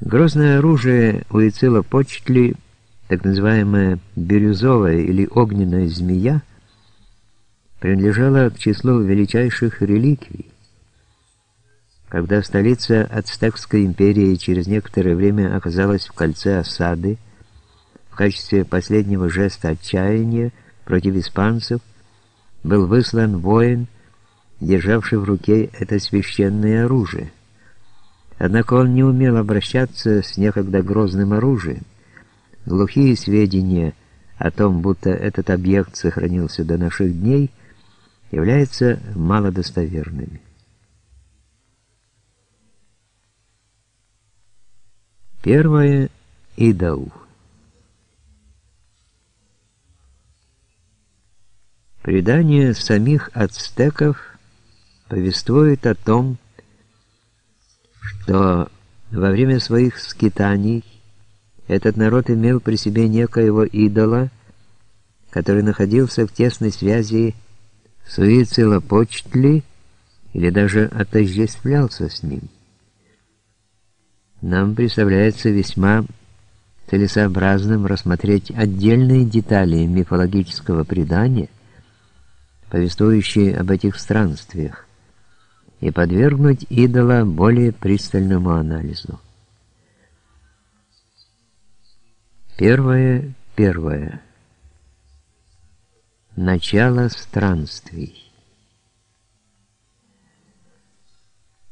Грозное оружие Уицила-Почтли, так называемая бирюзовая или огненная змея, принадлежало к числу величайших реликвий. Когда столица Ацтекской империи через некоторое время оказалась в кольце осады, в качестве последнего жеста отчаяния против испанцев был выслан воин, державший в руке это священное оружие. Однако он не умел обращаться с некогда грозным оружием. Глухие сведения о том, будто этот объект сохранился до наших дней, являются малодостоверными. Первое – идол. Предание самих ацтеков повествует о том, что во время своих скитаний этот народ имел при себе некоего идола, который находился в тесной связи с Уицелопочтли или даже отождествлялся с ним. Нам представляется весьма целесообразным рассмотреть отдельные детали мифологического предания, повествующие об этих странствиях и подвергнуть идола более пристальному анализу. Первое, первое. Начало странствий.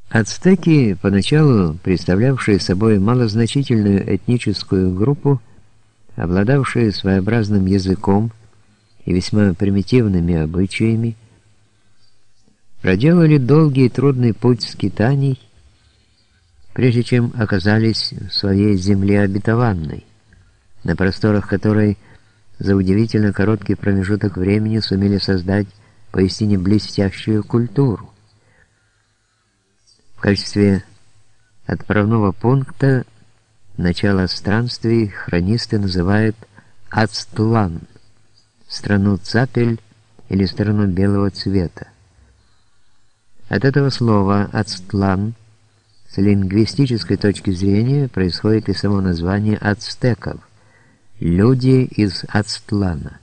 Ацтеки, поначалу представлявшие собой малозначительную этническую группу, обладавшие своеобразным языком и весьма примитивными обычаями, проделали долгий и трудный путь скитаний, прежде чем оказались в своей земле обетованной, на просторах которой за удивительно короткий промежуток времени сумели создать поистине блестящую культуру. В качестве отправного пункта начала странствий хронисты называют Ацтлан, страну цапель или страну белого цвета. От этого слова «ацтлан» с лингвистической точки зрения происходит и само название ацтеков – «люди из Ацтлана».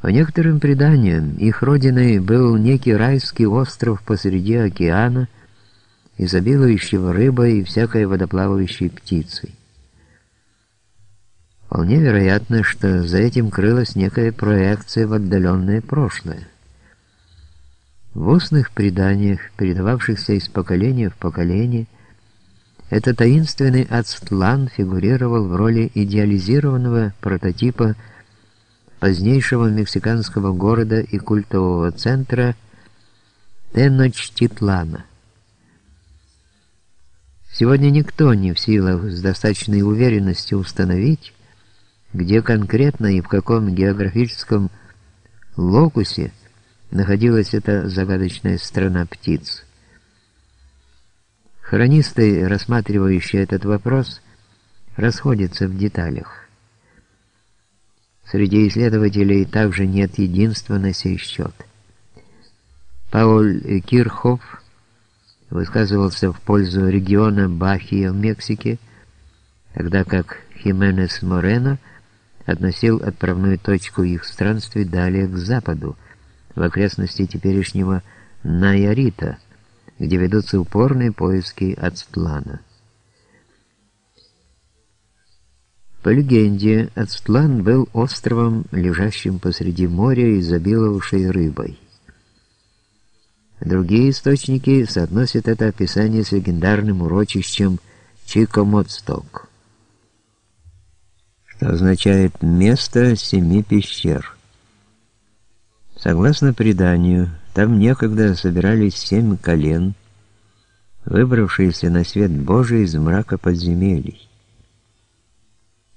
По некоторым преданиям, их родиной был некий райский остров посреди океана, изобилующего рыбой и всякой водоплавающей птицей. Вполне вероятно, что за этим крылась некая проекция в отдаленное прошлое. В устных преданиях, передававшихся из поколения в поколение, этот таинственный Ацтлан фигурировал в роли идеализированного прототипа позднейшего мексиканского города и культового центра Теночтитлана. Сегодня никто не в силах с достаточной уверенностью установить, где конкретно и в каком географическом локусе находилась эта загадочная страна птиц. Хронисты, рассматривающие этот вопрос, расходятся в деталях. Среди исследователей также нет единства на сей счет. Пауль Кирхоф высказывался в пользу региона Бахия в Мексике, тогда как Хименес Морено относил отправную точку их странствий далее к западу, в окрестности теперешнего Найарита, где ведутся упорные поиски Ацтлана. По легенде, Ацтлан был островом, лежащим посреди моря, изобиловавшей рыбой. Другие источники соотносят это описание с легендарным урочищем Чикомоцток, что означает «место семи пещер». Согласно преданию, там некогда собирались семь колен, выбравшиеся на свет Божий из мрака подземелий.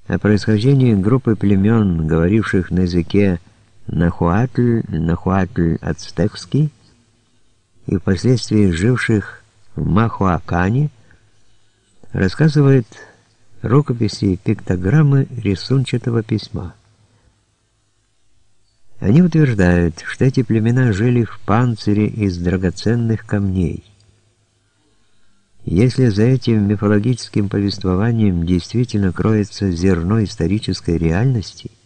О происхождении группы племен, говоривших на языке Нахуатль, Нахуатль ацтекский, и впоследствии живших в Махуакане, рассказывает рукописи пиктограммы рисунчатого письма. Они утверждают, что эти племена жили в панцире из драгоценных камней. Если за этим мифологическим повествованием действительно кроется зерно исторической реальности –